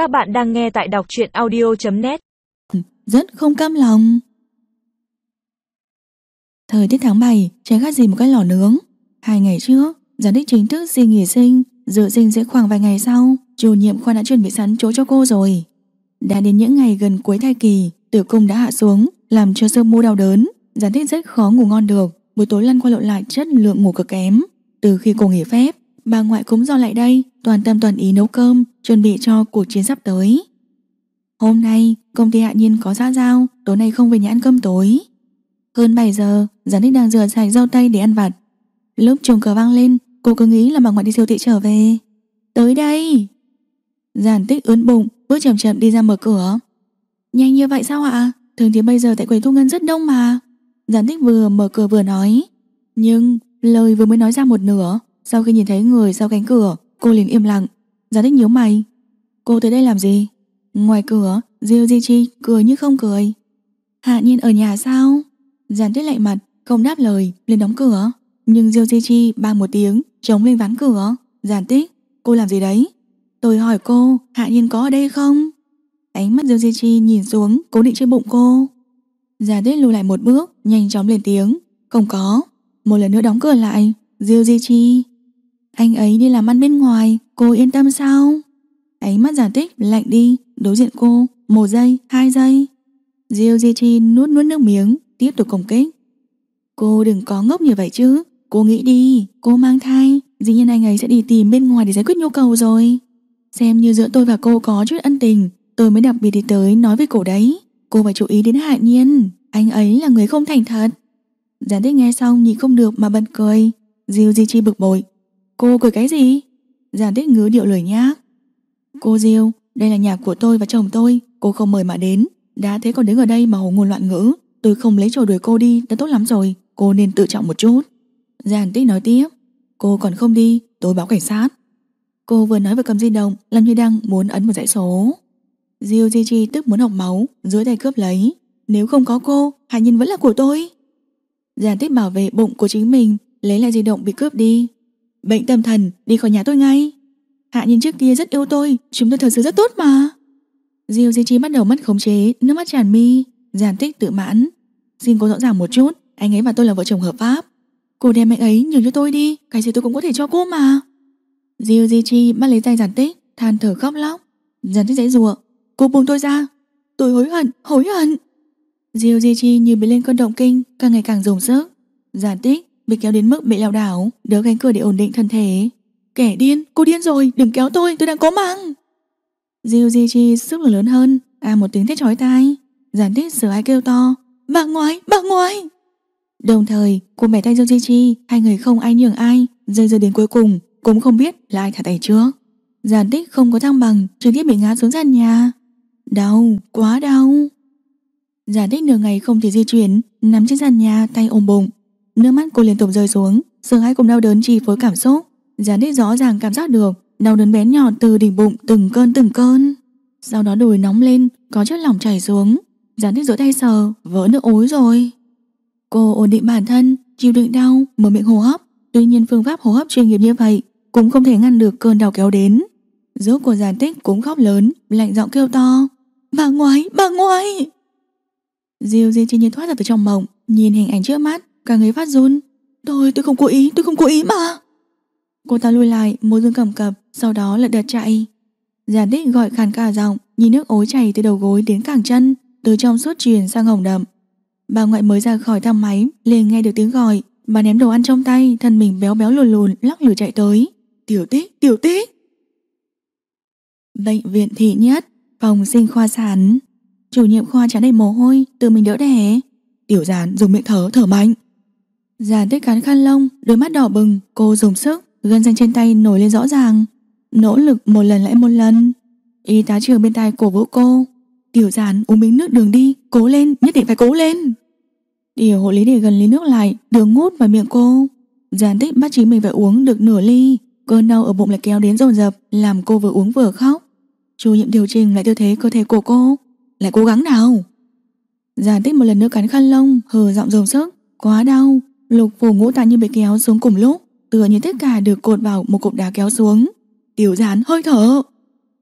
Các bạn đang nghe tại đọc truyện audio.net Rất không cam lòng. Thời tiết tháng 7 trái khác gì một cái lò nướng. Hai ngày trước, Giám đích chính thức xin nghỉ sinh. Dự sinh sẽ khoảng vài ngày sau. Chủ nhiệm khoa đã chuẩn bị sẵn chỗ cho cô rồi. Đã đến những ngày gần cuối thai kỳ, Tử cung đã hạ xuống, Làm cho sơ mu đau đớn. Giám đích rất khó ngủ ngon được. Buổi tối lăn qua lộn lại chất lượng ngủ cực kém. Từ khi cô nghỉ phép Bà ngoại cũng dọn lại đây, Toàn tâm toàn ý nấu cơm, Chuẩn bị cho cuộc chiến sắp tới. Hôm nay, công ty hạ nhiên có ra giao, Tối nay không về nhà ăn cơm tối. Hơn 7 giờ giản đích đang rửa sạch rau tây để ăn vặt. Lúc chuồng cửa vang lên, Cô cứ nghĩ là bà ngoại đi siêu thị trở về. Tới đây! Giản tích ướn bụng, Bước chậm chậm đi ra mở cửa. Nhanh như vậy sao ạ? Thường thì bây giờ tại quầy thu ngân rất đông mà. Giản tích vừa mở cửa vừa nói. Nhưng, lời vừa mới nói ra một nửa sau khi nhìn thấy người sau cánh cửa, Cô liền im lặng. Giản tích nhíu mày. Cô tới đây làm gì? Ngoài cửa, Diêu Di Chi cười như không cười. Hạ nhiên ở nhà sao? Giàn tuyết lạnh mặt, Không đáp lời, liền đóng cửa. Nhưng Diêu Di Chi bang một tiếng, Chống lên ván cửa. Giàn tích Cô làm gì đấy? Tôi hỏi cô, Hạ nhiên có ở đây không? Ánh mắt Diêu Di Chi nhìn xuống, Cố định trên bụng cô. Giàn tuyết lùi lại một bước, Nhanh chóng lên tiếng. Không có. Một lần nữa đóng cửa lại. Diêu Di Chi. Anh ấy đi làm ăn bên ngoài Cô yên tâm sao? Ánh mắt giản tích lạnh đi Đối diện cô Một giây, hai giây. Diêu Di Chi nuốt nuốt nước miếng Tiếp tục công kích. Cô đừng có ngốc như vậy chứ Cô nghĩ đi, cô mang thai Dĩ nhiên anh ấy sẽ đi tìm bên ngoài để giải quyết nhu cầu rồi. Xem như giữa tôi và cô có chút ân tình Tôi mới đặc biệt đi tới nói với cổ đấy. Cô phải chú ý đến hạ nhiên Anh ấy là người không thành thật. Giản tích nghe xong nhịn không được mà bật cười. Diêu Di Chi bực bội Cô cười cái gì? Giàn tích ngứa điệu lời nhác. Cô Diêu, đây là nhà của tôi và chồng tôi. Cô không mời mà đến. Đã thế còn đứng ở đây mà hồ ngôn loạn ngữ. Tôi không lấy trò đuổi cô đi, đã tốt lắm rồi. Cô nên tự trọng một chút. Giàn tích nói tiếp. Cô còn không đi, tôi báo cảnh sát. Cô vừa nói vừa cầm di động Làm như đang muốn ấn một dãy số. Diêu Di Chi tức muốn học máu dưới tay cướp lấy. Nếu không có cô Hạ Nhiên vẫn là của tôi. Giàn tích bảo vệ bụng của chính mình, Lấy lại di động bị cướp đi. Bệnh tâm thần đi khỏi nhà tôi ngay. Hạ nhìn trước kia rất yêu tôi Chúng tôi thật sự rất tốt mà. Diêu Di Chi bắt đầu mất khống chế Nước mắt tràn mi giàn tích tự mãn. Xin cô rõ ràng một chút Anh ấy và tôi là vợ chồng hợp pháp. Cô đem anh ấy nhường cho tôi đi Cái gì tôi cũng có thể cho cô mà. Diêu Di Chi bắt lấy tay giàn tích Than thở khóc lóc. Giàn tích dãy rùa Cô buông tôi ra Tôi hối hận, hối hận. Diêu Di Chi như bị lên cơn động kinh Càng ngày càng dùng sức Giàn tích bị kéo đến mức bị lảo đảo Đỡ cánh cửa để ổn định thân thể. Kẻ điên, cô điên rồi, đừng kéo tôi, tôi đang có mang Diêu Di Chi sức lực lớn hơn À một tiếng thét chói tai. Giản tích sửa ai kêu to Bà ngoại, bà ngoại Đồng thời cô mẹ tay Diêu Di Chi Hai người không ai nhường ai dây dưa đến cuối cùng cũng không biết là ai thả tay trước. Giản tích không có thăng bằng Trực tiếp bị ngã xuống sàn nhà. Đau, quá đau. Giản tích nửa ngày không thể di chuyển Nằm trên sàn nhà tay ôm bụng. Nước mắt cô liên tục rơi xuống sương hãi cùng đau đớn chi phối cảm xúc. Giản tích rõ ràng cảm giác được Đau đớn bén nhỏ từ đỉnh bụng từng cơn từng cơn. Sau đó đùi nóng lên Có chất lỏng chảy xuống. Giản tích rỗi tay sờ Vỡ nước ối rồi. Cô ổn định bản thân Chịu đựng đau Mở miệng hô hấp. Tuy nhiên phương pháp hô hấp chuyên nghiệp như vậy Cũng không thể ngăn được cơn đau kéo đến. Giúp của giản tích cũng khóc lớn Lạnh giọng kêu to. Bà ngoại, bà ngoại Diêu Diên chỉ nhiên thoát ra từ trong mộng Nhìn hình ảnh trước mắt. Cả người phát run. Tôi, tôi không cố ý, tôi không cố ý mà. Cô ta lùi lại, môi dương cầm cập Sau đó lật đật chạy. Giản tích gọi khàn cả giọng Nhìn nước ối chảy từ đầu gối đến cẳng chân Từ trong suốt truyền sang hồng đậm. Bà ngoại mới ra khỏi thang máy liền nghe được tiếng gọi. Bà ném đồ ăn trong tay Thân mình béo béo lùn lùn lắc lử chạy tới. Tiểu tích, tiểu tích. Bệnh viện thị nhất Phòng sinh khoa sản. Chủ nhiệm khoa chán đầy mồ hôi Tự mình đỡ đẻ. Tiểu giản dùng miệng thở thở mạnh. Già tích cắn khăn lông Đôi mắt đỏ bừng Cô dùng sức Gân xanh trên tay nổi lên rõ ràng. Nỗ lực một lần lại một lần. Y tá trưởng bên tai cổ vũ cô. Tiểu giản uống miếng nước đường đi Cố lên, nhất định phải cố lên. Tiểu hộ lý để gần ly nước lại Đường ngút vào miệng cô. Giản tích bắt chính mình phải uống được nửa ly. Cơn đau ở bụng lại kéo đến dồn dập Làm cô vừa uống vừa khóc. Chủ nhiệm điều chỉnh lại tư thế cơ thể của cô. Lại cố gắng nào? Giản tích một lần nữa cắn khăn lông Hờ giọng dồn sức. Quá đau. Lục phủ ngũ tạng như bị kéo xuống cùng lúc, tựa như tất cả được cột vào một cục đá kéo xuống. Tiểu giản hơi thở.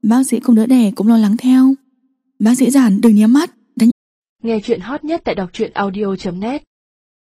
Bác sĩ cùng đỡ đẻ cũng lo lắng theo. Bác sĩ giản đừng nhắm mắt. Đánh... Nghe chuyện hot nhất tại đọc truyện audio.net